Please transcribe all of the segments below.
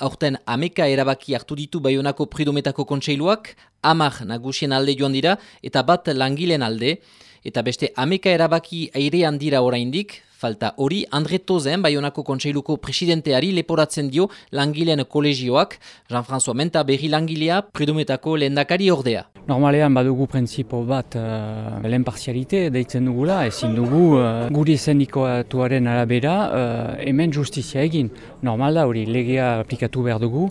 aurten ameka erabaki hartu ditu Baionako pridometako kontseiluak, amar nagusien alde joan dira eta bat langileen alde, eta beste ameka erabaki airean dira oraindik, falta hori Andre Tozen Baionako kontseiluko presidenteari leporatzen dio langileen kolegioak, Jean-François Menta berri langilea pridometako lehendakari ordea. Normalean badugu prentzipo bat uh, lehen parzialite deitzen dugula, ezin dugu uh, guri sendikoatuaren arabera uh, hemen justizia egin. Normal da hori legea aplikatu behar dugu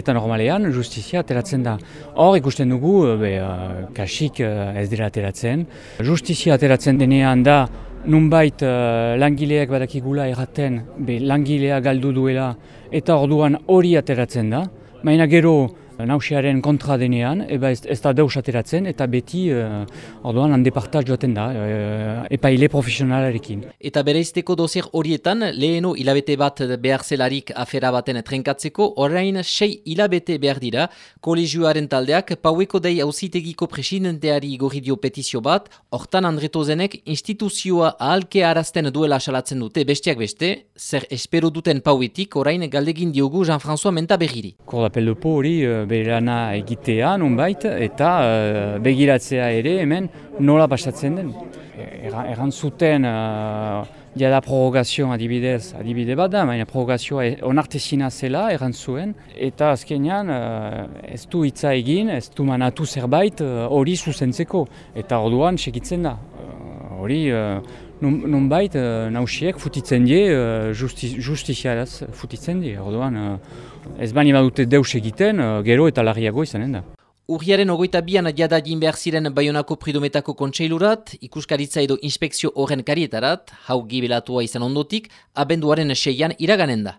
eta normalean justizia ateratzen da. Hor ikusten dugu, be, uh, kasik uh, ez dira ateratzen. Justizia ateratzen denean da nunbait uh, langileak badakigula erraten be, langilea galdu duela eta orduan hori ateratzen da. Baina gero nausiaren kontra denean, eba ez, ez da deus ateratzen, eta beti uh, orduan hande partaz joaten da, uh, epaile profesionalarekin. Eta bereizteko dozier horietan, leheno hilabete bat behar zelarik afera baten trenkatzeko, orain sei hilabete behar dira, kolegioaren taldeak paueko dei ausitegiko presidenteari gorri dio petizio bat, hortan andretozenek instituzioa ahalke arazten duela asalatzen dute besteak beste, zer espero duten pauetik orain galdegin diogu Jean-François Menta berriri. Kordapel hori, uh, berana egitea nunbait eta uh, begiratzea ere hemen nola pasatzen den. Eran zuten uh, jada prorogazio adibidez, adibide bat da, baina prorogazioa onartezina zela eran zuen eta azkenean uh, ez du hitza egin, ez du manatu zerbait hori uh, zuzentzeko eta orduan segitzen da. Hori uh, nunbait uh, nausiek futitzen die, uh, justi, justiziaraz futitzen die, orduan uh, ez bani badute deus egiten, uh, gero eta larriago izanen da. Urriaren ogoita bian jada jin behar ziren Bayonako pridometako kontseilurat, ikuskaritza edo inspekzio horren karietarat, hau gibelatua izan ondotik, abenduaren seian iraganen da.